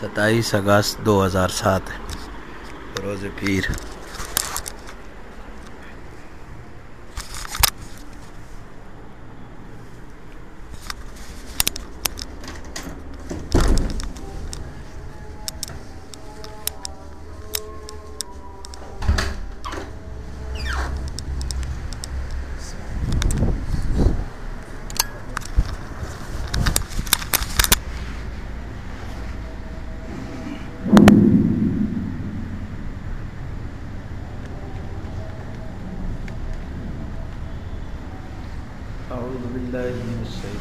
ستائیس اگست دو ہزار سات روز پیر۔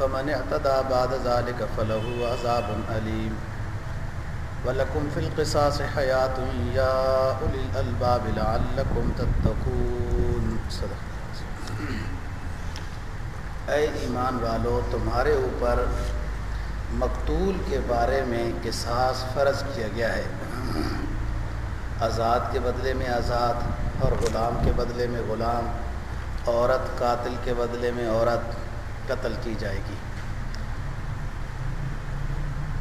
فمن اعتدى بعد ذلك فله عذاب أليم. ولكم في القصاص حياة يا أولي الألباب لعلكم تتقون. صدق. اے ایمان والو، تمہارے اوپر مقتول کے بارے میں قصاص فرض کیا گیا ہے۔ آزاد کے بدلے میں آزاد اور غلام کے بدلے میں غلام، عورت قاتل کے بدلے میں عورت۔ قتل کی جائے گی۔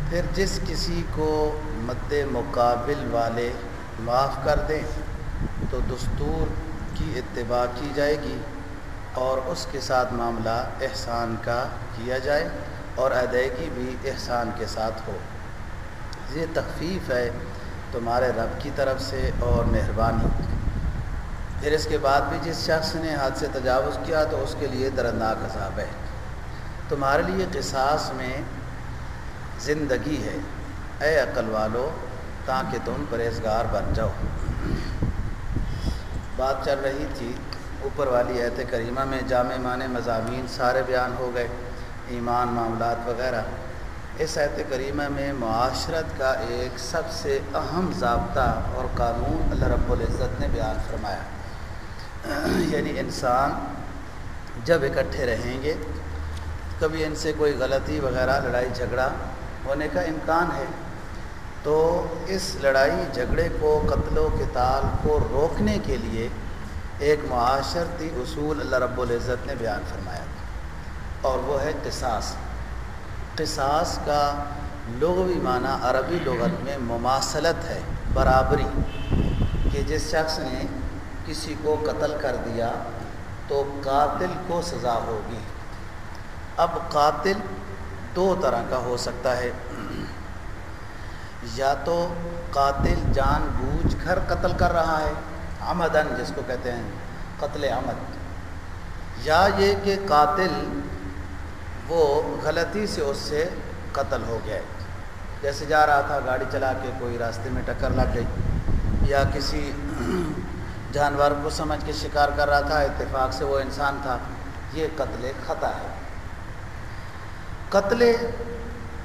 پھر جس کسی کو مد مقابل والے معاف کر دیں، تو دستور کی اتباع کی جائے گی اور اس کے ساتھ معاملہ احسان کا کیا جائے اور ادائیگی بھی احسان کے ساتھ ہو۔ یہ تخفیف ہے تمہارے رب کی طرف سے اور مہربانی۔ پھر اس کے بعد بھی جس شخص نے حد سے تجاوز کیا، تو اس کے لیے درندناک عذاب ہے۔ تمہارے لیے قصاص میں زندگی ہے۔ اے عقل والو، تاکہ تم پرہیزگار بن جاؤ۔ بات چل رہی تھی، اوپر والی ایت کریمہ میں جامع معنی مضامین سارے بیان ہو گئے، ایمان معاملات وغیرہ۔ اس ایت کریمہ میں معاشرت کا ایک سب سے اہم ضابطہ اور قانون اللہ رب العزت نے بیان فرمایا۔ یعنی انسان جب اکٹھے رہیں گے کبھی ان سے کوئی غلطی وغیرہ، لڑائی جھگڑا ہونے کا امکان ہے، تو اس لڑائی جھگڑے کو، قتل و قتال کو روکنے کے لیے ایک معاشرتی اصول اللہ رب العزت نے بیان فرمایا اور وہ ہے قصاص۔ قصاص کا لغوی معنی عربی لغت میں مماثلت ہے، برابری۔ کہ جس شخص نے کسی کو قتل کر دیا تو قاتل کو سزا ہوگی۔ اب قاتل دو طرح کا ہو سکتا ہے۔ یا تو قاتل جان بوجھ کر قتل کر رہا ہے آمدن جس کو کہتے ہیں قتل آمد یا یہ کہ قاتل وہ غلطی سے اس سے قتل ہو گیا جیسے جا رہا تھا، گاڑی چلا کے کوئی راستے میں ٹکر لگ گئی یا کسی جانور کو سمجھ کے شکار کر رہا تھا، اتفاق سے وہ انسان تھا، یہ قتل خطا ہے۔ قتل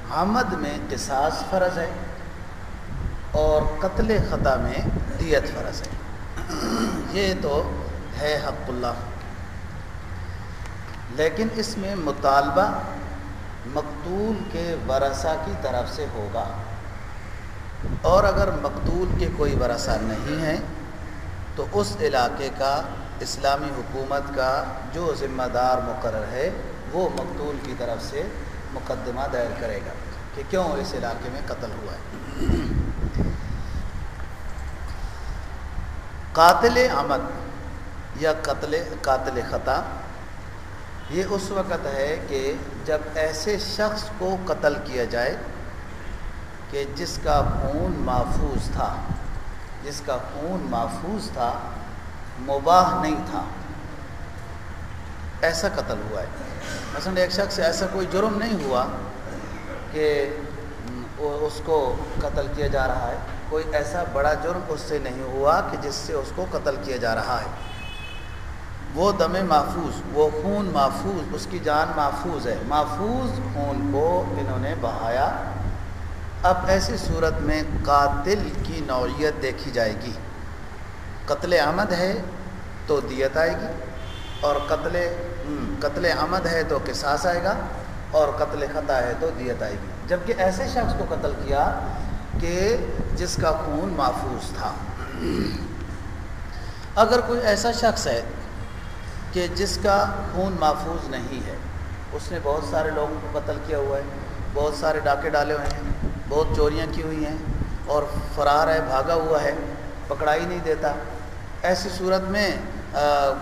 آمد میں قصاص فرض ہے اور قتل خطا میں دیت فرض ہے۔ یہ تو ہے حق اللہ۔ لیکن اس میں مطالبہ مقتول کے ورثہ کی طرف سے ہوگا۔ اور اگر مقتول کے کوئی ورثہ نہیں ہے، تو اس علاقے کا اسلامی حکومت کا جو ذمہ دار مقرر ہے، وہ مقتول کی طرف سے مقدمہ دائر کرے گا کہ کیوں اس علاقے میں قتل ہوا ہے۔ قاتل آمد یا قتل، قاتل خطا، یہ اس وقت ہے کہ جب ایسے شخص کو قتل کیا جائے کہ جس کا خون محفوظ تھا، جس کا خون محفوظ تھا، مباح نہیں تھا۔ ایسا قتل ہوا ہے۔ مثلا ایک شخص ایسا کوئی جرم نہیں ہوا کہ اس کو قتل کیا جا رہا ہے۔ کوئی ایسا بڑا جرم اس سے نہیں ہوا کہ جس سے اس کو قتل کیا جا رہا ہے۔ وہ دم محفوظ، وہ خون محفوظ، اس کی جان محفوظ ہے۔ محفوظ خون کو انہوں نے بہایا۔ اب ایسی صورت میں قاتل کی نوعیت دیکھی جائے گی۔ قتل آمد ہے تو دیت آئے گی اور قتل قتل آمد ہے تو قصاص آئے گا اور قتل خطا ہے تو دیت آئے گی۔ جبکہ ایسے شخص کو قتل کیا کہ جس کا خون محفوظ تھا۔ اگر کوئی ایسا شخص ہے کہ جس کا خون محفوظ نہیں ہے، اس نے بہت سارے لوگوں کو قتل کیا ہوا ہے، بہت سارے ڈاکے ڈالے ہوئے ہیں، بہت چوریاں کی ہوئی ہیں اور فرار ہے، بھاگا ہوا ہے، پکڑائی نہیں دیتا، ایسی صورت میں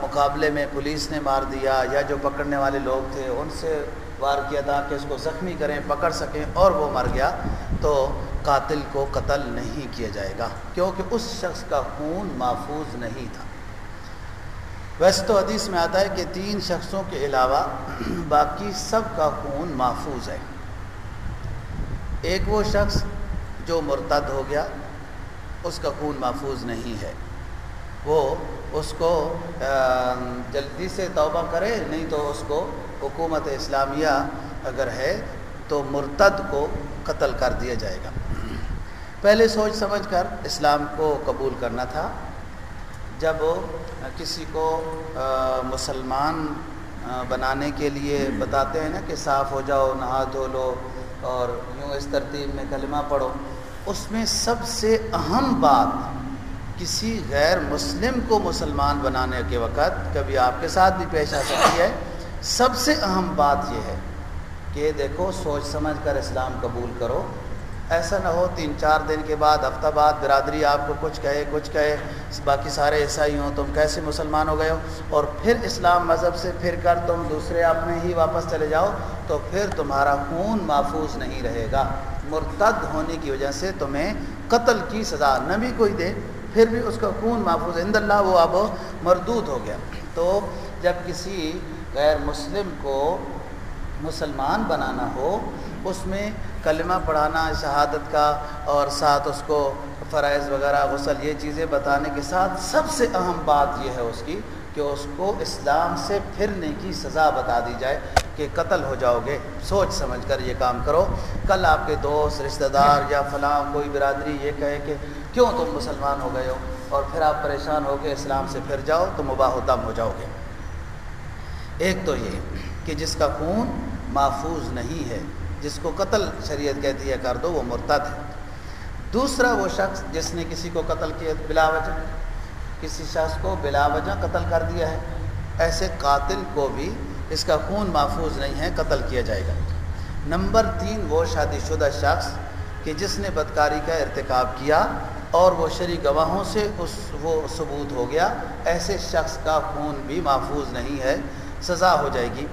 مقابلے میں پولیس نے مار دیا یا جو پکڑنے والے لوگ تھے، ان سے وار کیا تھا کہ اس کو زخمی کریں، پکڑ سکیں اور وہ مر گیا۔ تو قاتل کو قتل نہیں کیا جائے گا، کیونکہ اس شخص کا خون محفوظ نہیں تھا۔ ویسے تو حدیث میں آتا ہے کہ تین شخصوں کے علاوہ باقی سب کا خون محفوظ ہے۔ ایک وہ شخص جو مرتد ہو گیا، اس کا خون محفوظ نہیں ہے۔ وہ اس کو جلدی سے توبہ کرے، نہیں تو اس کو حکومت اسلامیہ اگر ہے تو مرتد کو قتل کر دیا جائے گا۔ پہلے سوچ سمجھ کر اسلام کو قبول کرنا تھا۔ جب کسی کو مسلمان بنانے کے لیے بتاتے ہیں نا کہ صاف ہو جاؤ، نہا دھو لو اور یوں اس ترتیب میں کلمہ پڑھو، اس میں سب سے اہم بات کسی غیر مسلم کو مسلمان بنانے کے وقت کبھی آپ کے ساتھ بھی پیش آ سکتی ہے۔ سب سے اہم بات یہ ہے کہ دیکھو، سوچ سمجھ کر اسلام قبول کرو۔ ایسا نہ ہو، تین چار دن کے بعد، ہفتہ بعد، برادری آپ کو کچھ کہے کچھ کہے، باقی سارے عیسائی ہوں، تم کیسے مسلمان ہو گئے ہو؟ اور پھر اسلام مذہب سے پھر کر تم دوسرے آپ میں ہی واپس چلے جاؤ، تو پھر تمہارا خون محفوظ نہیں رہے گا۔ مرتد ہونے کی وجہ سے تمہیں قتل کی سزا نہ بھی کوئی دے۔ پھر بھی اس کا خون محفوظ عند اللہ وہ اب مردود ہو گیا۔ تو جب کسی غیر مسلم کو مسلمان بنانا ہو، اس میں کلمہ پڑھانا، شہادت کا اور ساتھ اس کو فرائض وغیرہ، غسل، یہ چیزیں بتانے کے ساتھ سب سے اہم بات یہ ہے اس کی کہ اس کو اسلام سے پھرنے کی سزا بتا دی جائے کہ قتل ہو جاؤ گے۔ سوچ سمجھ کر یہ کام کرو۔ کل آپ کے دوست، رشتہ دار یا فلاں، کوئی برادری یہ کہے کہ کیوں تم مسلمان ہو گئے ہو اور پھر آپ پریشان ہو کے اسلام سے پھر جاؤ تو مباح دم ہو جاؤ گے؟ ایک تو یہ کہ جس کا خون محفوظ نہیں ہے، جس کو قتل شریعت کہتی ہے، کر دو، وہ مرتد ہے۔ دوسرا وہ شخص جس نے کسی کو قتل کیا بلا وجہ، کسی شخص کو بلا وجہ قتل کر دیا ہے، ایسے قاتل کو بھی اس کا خون محفوظ نہیں ہے، قتل کیا جائے گا۔ نمبر تین وہ شادی شدہ شخص کہ جس نے بدکاری کا ارتکاب کیا اور وہ شرع گواہوں سے اس وہ ثبوت ہو گیا۔ ایسے شخص کا خون بھی محفوظ نہیں ہے، سزا ہو جائے گی۔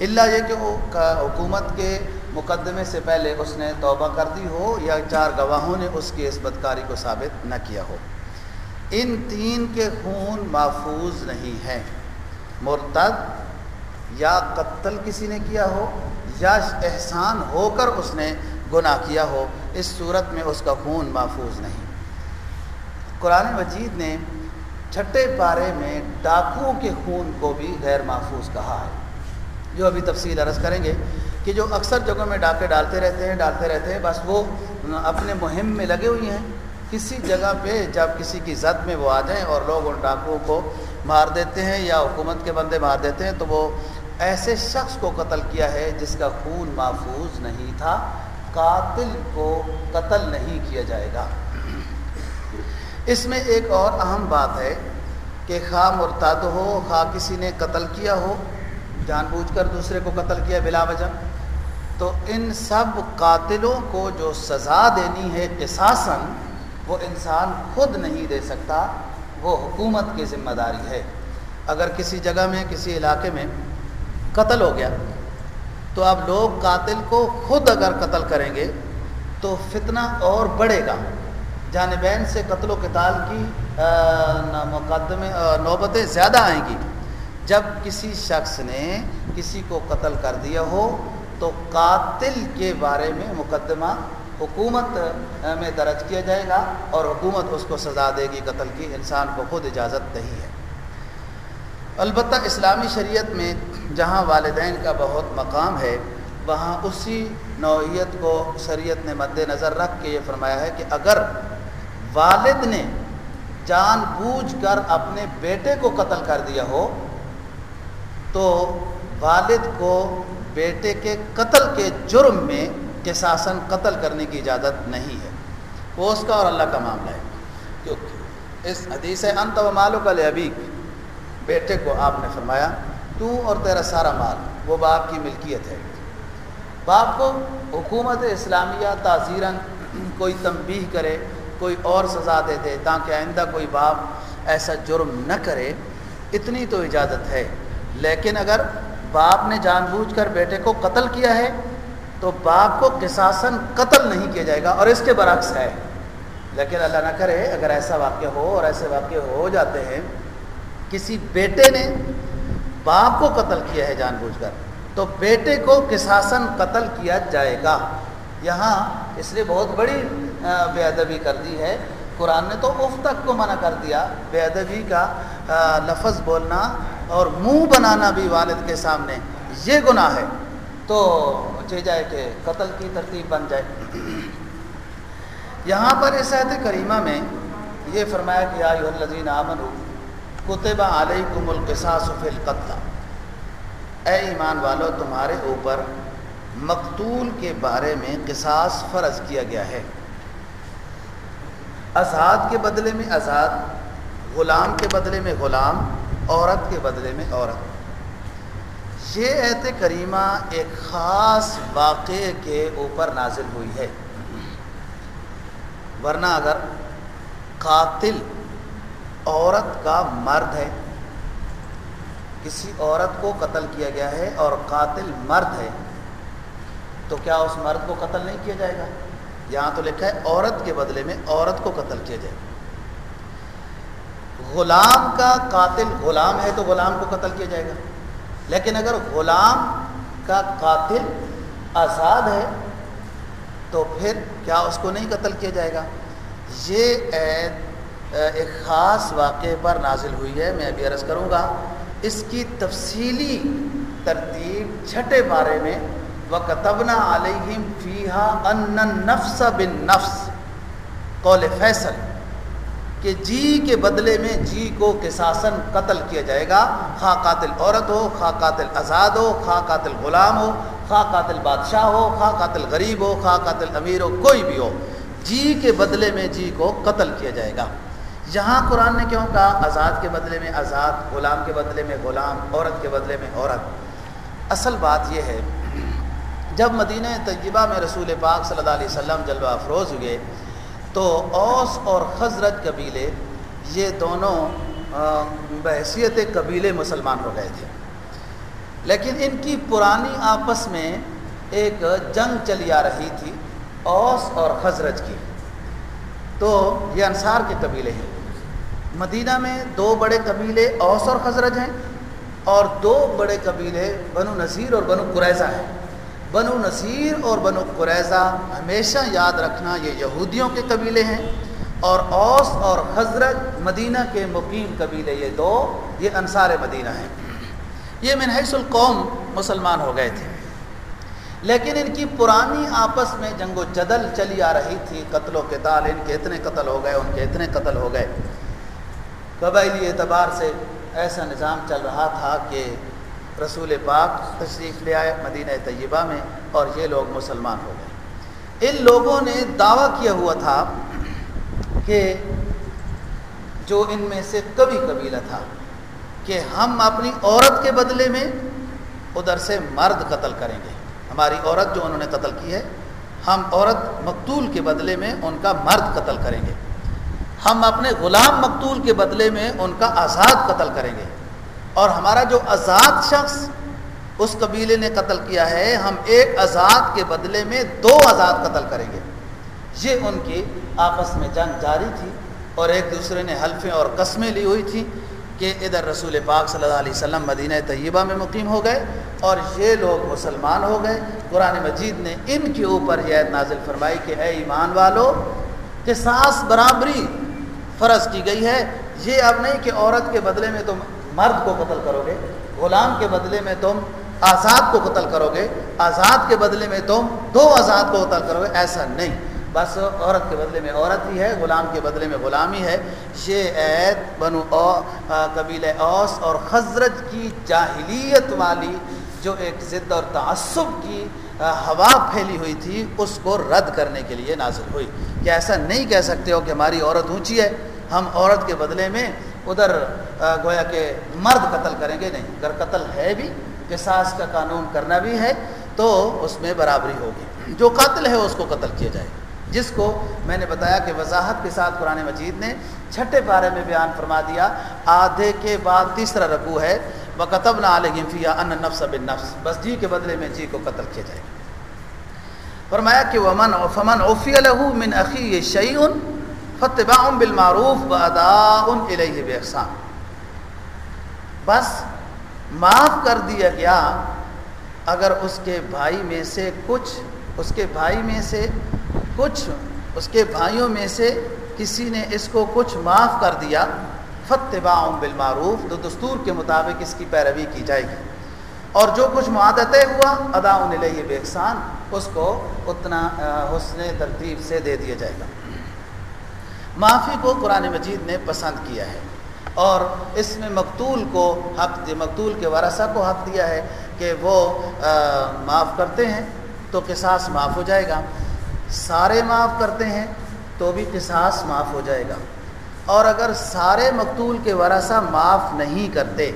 اللہ یہ کہ وہ حکومت کے مقدمے سے پہلے اس نے توبہ کر دی ہو یا چار گواہوں نے اس کی اس بدکاری کو ثابت نہ کیا ہو۔ ان تین کے خون محفوظ نہیں ہیں۔ مرتد یا قتل کسی نے کیا ہو یا احسان ہو کر اس نے گناہ کیا ہو، اس صورت میں اس کا خون محفوظ نہیں۔ قرآن مجید نے چھٹے پارے میں ڈاکوؤں کے خون کو بھی غیر محفوظ کہا ہے۔ جو ابھی تفصیل عرض کریں گے کہ جو اکثر جگہوں میں ڈاکے ڈالتے رہتے ہیں، ڈالتے رہتے ہیں، بس وہ اپنے مہم میں لگے ہوئی ہیں۔ کسی جگہ پہ جب کسی کی زد میں وہ آ جائیں اور لوگ ان ڈاکوؤں کو مار دیتے ہیں یا حکومت کے بندے مار دیتے ہیں، تو وہ ایسے شخص کو قتل کیا ہے جس کا خون محفوظ نہیں تھا، قاتل کو قتل نہیں کیا جائے گا۔ اس میں ایک اور اہم بات ہے کہ خواہ مرتد ہو، خواہ کسی نے قتل کیا ہو، جان بوجھ کر دوسرے کو قتل کیا بلا وجہ، تو ان سب قاتلوں کو جو سزا دینی ہے قصاصاً، وہ انسان خود نہیں دے سکتا، وہ حکومت کی ذمہ داری ہے۔ اگر کسی جگہ میں، کسی علاقے میں قتل ہو گیا، تو اب لوگ قاتل کو خود اگر قتل کریں گے، تو فتنہ اور بڑھے گا۔ جانبین سے قتل و قتال کی مقدمے نوبتیں زیادہ آئیں گی۔ جب کسی شخص نے کسی کو قتل کر دیا ہو، تو قاتل کے بارے میں مقدمہ حکومت میں درج کیا جائے گا اور حکومت اس کو سزا دے گی، قتل کی۔ انسان کو خود اجازت نہیں ہے۔ البتہ اسلامی شریعت میں جہاں والدین کا بہت مقام ہے، وہاں اسی نوعیت کو شریعت نے مد نظر رکھ کے یہ فرمایا ہے کہ اگر والد نے جان بوجھ کر اپنے بیٹے کو قتل کر دیا ہو، تو والد کو بیٹے کے قتل کے جرم میں قصاصن قتل کرنے کی اجازت نہیں ہے۔ وہ اس کا اور اللہ کا معاملہ ہے۔ کیونکہ اس حدیث انت و مالو کا ابھی بیٹے کو آپ نے فرمایا، تو اور تیرا سارا مال، وہ باپ کی ملکیت ہے۔ باپ کو حکومت اسلامیہ تعزیراً کوئی تنبیہ کرے کوئی اور سزا دے دے تاکہ آئندہ کوئی باپ ایسا جرم نہ کرے، اتنی تو اجازت ہے۔ لیکن اگر باپ نے جان بوجھ کر بیٹے کو قتل کیا ہے، تو باپ کو قصاصاً قتل نہیں کیا جائے گا اور اس کے برعکس ہے۔ لیکن اللہ نہ کرے، اگر ایسا واقعہ ہو اور ایسے واقع ہو جاتے ہیں، کسی بیٹے نے باپ کو قتل کیا ہے جان بوجھ کر، تو بیٹے کو قصاصاً قتل کیا جائے گا۔ یہاں اس لیے بہت بڑی بے ادبی کر دی ہے۔ قرآن نے تو اف تک کو منع کر دیا۔ بے ادبی کا لفظ بولنا اور منہ بنانا بھی والد کے سامنے، یہ گناہ ہے۔ تو چاہ جائے کہ قتل کی ترتیب بن جائے۔ یہاں پر اس عہد کریمہ میں یہ فرمایا کہ آئی الزین آمن کتبہ علیکم القصاص فی القتل۔ اے ایمان والو، تمہارے اوپر مقتول کے بارے میں قصاص فرض کیا گیا ہے۔ آزاد کے بدلے میں آزاد، غلام کے بدلے میں غلام، عورت کے بدلے میں عورت۔ یہ ایت کریمہ ایک خاص واقعے کے اوپر نازل ہوئی ہے۔ ورنہ اگر قاتل عورت کا مرد ہے، کسی عورت کو قتل کیا گیا ہے اور قاتل مرد ہے، تو کیا اس مرد کو قتل نہیں کیا جائے گا؟ یہاں تو لکھا ہے عورت کے بدلے میں عورت کو قتل کیا جائے۔ غلام کا قاتل غلام ہے تو غلام کو قتل کیا جائے گا۔ لیکن اگر غلام کا قاتل آزاد ہے تو پھر کیا اس کو نہیں قتل کیا جائے گا؟ یہ عید ایک خاص واقعے پر نازل ہوئی ہے۔ میں ابھی عرض کروں گا، اس کی تفصیلی ترتیب چھٹے بارے میں وَقَتَبْنَا عَلَيْهِمْ فِيهَا أَنَّ النَّفْسَ قول فیصل کہ جی کے بدلے میں جی کو قصاصاً قتل کیا جائے گا۔ خواہ قاتل عورت ہو، خواہ قاتل آزاد ہو، خواہ قاتل غلام ہو، خواہ قاتل بادشاہ ہو، خواہ قاتل غریب ہو، خواہ قاتل امیر ہو، کوئی بھی ہو۔ جی کے بدلے میں جی کو قتل کیا جائے گا۔ یہاں قرآن نے کیوں کہا؟ آزاد کے بدلے میں آزاد، غلام کے بدلے میں غلام، عورت کے بدلے میں عورت۔ اصل بات یہ ہے جب مدینہ طیبہ میں رسول پاک صلی اللہ علیہ وسلم جلوہ افروز ہوئے، تو اوس اور خزرت قبیلے، یہ دونوں بحثیت قبیلے مسلمان ہو گئے تھے۔ لیکن ان کی پرانی آپس میں ایک جنگ چلی آ رہی تھی، اوس اور خزرت کی۔ تو یہ انصار کے قبیلے ہیں۔ مدینہ میں دو بڑے قبیلے اوس اور خزرج ہیں، اور دو بڑے قبیلے بنو نذیر اور بنو قریضہ ہیں۔ بنو نصیر اور بنو قریضہ ہمیشہ یاد رکھنا یہ یہودیوں کے قبیلے ہیں اور اوس اور حضرت مدینہ کے مقیم قبیلے یہ دو، یہ انصار مدینہ ہیں۔ یہ منحص القوم مسلمان ہو گئے تھے۔ لیکن ان کی پرانی آپس میں جنگ و جدل چلی آ رہی تھی قتل و قتال ان کے اتنے قتل ہو گئے، ان کے اتنے قتل ہو گئے۔ قبائلی اعتبار سے ایسا نظام چل رہا تھا کہ رسول پاک تشریف لے آئے مدینہ طیبہ میں اور یہ لوگ مسلمان ہو گئے۔ ان لوگوں نے دعویٰ کیا ہوا تھا کہ جو ان میں سے کبھی قبیلہ تھا کہ ہم اپنی عورت کے بدلے میں ادھر سے مرد قتل کریں گے۔ ہماری عورت جو انہوں نے قتل کی ہے، ہم عورت مقتول کے بدلے میں ان کا مرد قتل کریں گے۔ ہم اپنے غلام مقتول کے بدلے میں ان کا آزاد قتل کریں گے۔ اور ہمارا جو آزاد شخص اس قبیلے نے قتل کیا ہے، ہم ایک آزاد کے بدلے میں دو آزاد قتل کریں گے۔ یہ ان کی آپس میں جنگ جاری تھی اور ایک دوسرے نے حلفیں اور قسمیں لی ہوئی تھیں کہ ادھر رسول پاک صلی اللہ علیہ وسلم مدینہ طیبہ میں مقیم ہو گئے اور یہ لوگ مسلمان ہو گئے۔ قرآن مجید نے ان کے اوپر یہ عید نازل فرمائی کہ اے ایمان والو کہ سانس برابری فرض کی گئی ہے۔ یہ اب نہیں کہ عورت کے بدلے میں تم مرد کو قتل کرو گے غلام کے بدلے میں تم آزاد کو قتل کرو گے آزاد کے بدلے میں تم دو آزاد کو قتل کرو گے ایسا نہیں۔ بس عورت کے بدلے میں عورت ہی ہے، غلام کے بدلے میں غلامی ہے۔ یہ عید بنو او قبیل اوس اور خزرت کی جاہلیت والی جو ایک ضد اور تعصب کی ہوا پھیلی ہوئی تھی، اس کو رد کرنے کے لیے نازل ہوئی۔ کہ ایسا نہیں کہہ سکتے ہو کہ ہماری عورت اونچی ہے؟ ہم عورت کے بدلے میں ادھر گویا کہ مرد قتل کریں گے نہیں۔ اگر قتل ہے بھی، قصاص کا قانون کرنا بھی ہے، تو اس میں برابری ہوگی۔ جو قاتل ہے، اس کو قتل کیا جائے جس کو میں نے بتایا کہ وضاحت کے ساتھ قرآن مجید نے چھٹے پارے میں بیان فرما دیا، آدھے کے بعد تیسرا رقو ہے بقتب نہ علیہ ان نفس بن نفس بس جی کے بدلے میں جی کو قتل کیا جائے فرمایا کہ ومن، فمن اوفی الح من عقی شعیون فتبا بالمعروف و ادا الیہ بحسان بس معاف کر دیا گیا۔ اگر اس کے بھائی میں سے کچھ، اس کے بھائی میں سے کچھ، اس کے بھائیوں میں سے کسی نے اس کو کچھ معاف کر دیا فتبا بالمعروف، تو دستور کے مطابق اس کی پیروی کی جائے گی۔ اور جو کچھ معادت ہوا ادا ان لیے بے اس کو اتنا حسن ترتیب سے دے دیا جائے گا۔ معافی کو قرآن مجید نے پسند کیا ہے اور اس میں مقتول کو حق مقتول کے ورثہ کو حق دیا ہے کہ وہ معاف کرتے ہیں تو قصاص معاف ہو جائے گا۔ سارے معاف کرتے ہیں تو بھی قصاص معاف ہو جائے گا۔ اور اگر سارے مقتول کے ورثہ معاف نہیں کرتے،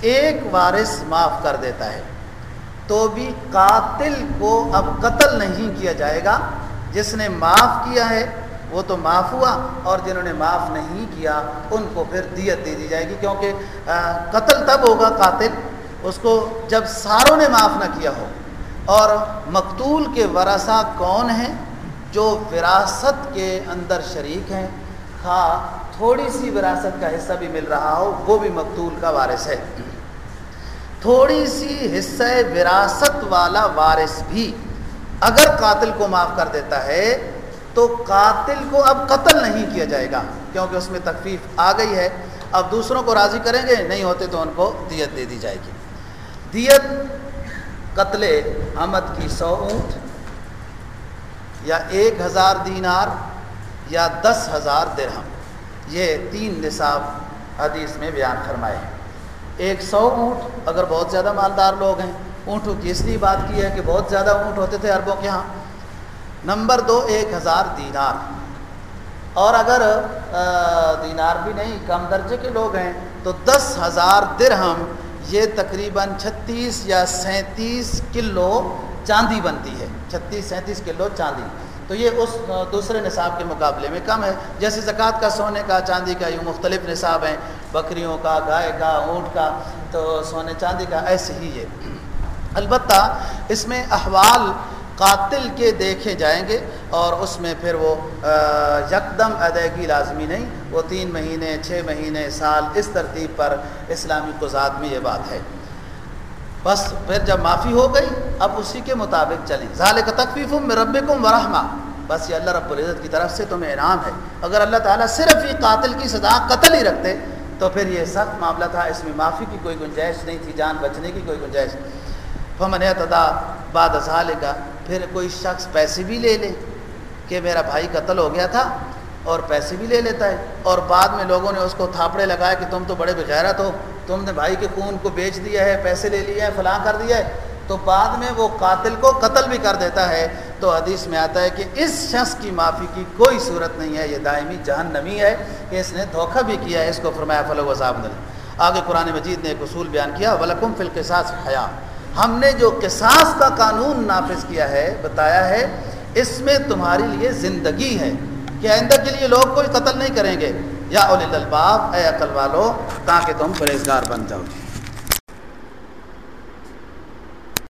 ایک وارث معاف کر دیتا ہے، تو بھی قاتل کو اب قتل نہیں کیا جائے گا۔ جس نے معاف کیا ہے وہ تو معاف ہوا اور جنہوں نے معاف نہیں کیا ان کو پھر دیت دے دی جائے گی کیونکہ قتل تب ہوگا قاتل اس کو جب ساروں نے معاف نہ کیا ہو۔ اور مقتول کے ورثہ کون ہیں؟ جو وراثت کے اندر شریک ہیں۔ خواہ تھوڑی سی وراثت کا حصہ بھی مل رہا ہو، وہ بھی مقتول کا وارث ہے۔ تھوڑی سی حصہ وراثت والا وارث بھی اگر قاتل کو معاف کر دیتا ہے تو قاتل کو اب قتل نہیں کیا جائے گا، کیونکہ اس میں تکفیف آ گئی ہے۔ اب دوسروں کو راضی کریں گے، نہیں ہوتے تو ان کو دیت دے دی جائے گی۔ دیت قتل احمد کی سو اونٹ یا ایک ہزار دینار یا دس ہزار درہم۔ یہ تین نصاب حدیث میں بیان فرمائے ہیں۔ ایک سو اونٹ اگر بہت زیادہ مالدار لوگ ہیں، اونٹوں کی اس لیے بات کی ہے کہ بہت زیادہ اونٹ ہوتے تھے عربوں کے ہاں۔ نمبر دو، ایک ہزار دینار۔ اور اگر دینار بھی نہیں، کم درجے کے لوگ ہیں، تو دس ہزار درہم، یہ تقریباً چھتیس یا سینتیس کلو چاندی بنتی ہے۔ چھتیس، سینتیس کلو چاندی۔ تو یہ اس دوسرے نصاب کے مقابلے میں کم ہے۔ جیسے زکوٰۃ کا، سونے کا، چاندی کا یوں مختلف نصاب ہیں۔ بکریوں کا، گائے کا، اونٹ کا، تو سونے چاندی کا، ایسے ہی یہ۔ البتہ اس میں احوال قاتل کے دیکھے جائیں گے اور اس میں پھر وہ یکدم ادائیگی لازمی نہیں، وہ تین مہینے، چھ مہینے، سال اس ترتیب پر اسلامی قزاد میں یہ بات ہے۔ بس پھر جب معافی ہو گئی، اب اسی کے مطابق چلیں۔ ظال کا تکفیف میں رب کم ورحمہ۔ بس یہ اللہ رب العزت کی طرف سے تمہیں انعام ہے۔ اگر اللہ تعالیٰ صرف ہی قاتل کی سزا قتل ہی رکھتے، تو پھر یہ سخت معاملہ تھا۔ اس میں معافی کی کوئی گنجائش نہیں تھی، جان بچنے کی کوئی گنجائش۔ فمن تدا بعد ازال کا پھر کوئی شخص پیسے بھی لے لے کہ میرا بھائی قتل ہو گیا تھا اور پیسے بھی لے لیتا ہے اور بعد میں لوگوں نے اس کو تھاپڑے لگائے کہ تم تو بڑے بغیرت ہو، تم نے بھائی کے خون کو بیچ دیا ہے، پیسے لے لیے ہیں، فلاں کر دیا ہے۔ تو بعد میں وہ قاتل کو قتل بھی کر دیتا ہے۔ تو حدیث میں آتا ہے کہ اس شخص کی معافی کی کوئی صورت نہیں ہے، یہ دائمی جہنمی ہے کہ اس نے دھوکہ بھی کیا ہے۔ اس کو فرمایا، فلو وضاب آگے قرآن مجید نے ایک اصول بیان کیا ولکم فل کے ساتھ حیا ہم نے جو قصاص کا قانون نافذ کیا ہے، بتایا ہے، اس میں تمہارے لیے زندگی ہے۔ کہ آئندہ کے لیے لوگ کوئی قتل نہیں کریں گے۔ یا اول الباب اے عقل والو، تاکہ تم پرہیزگار بن جاؤ۔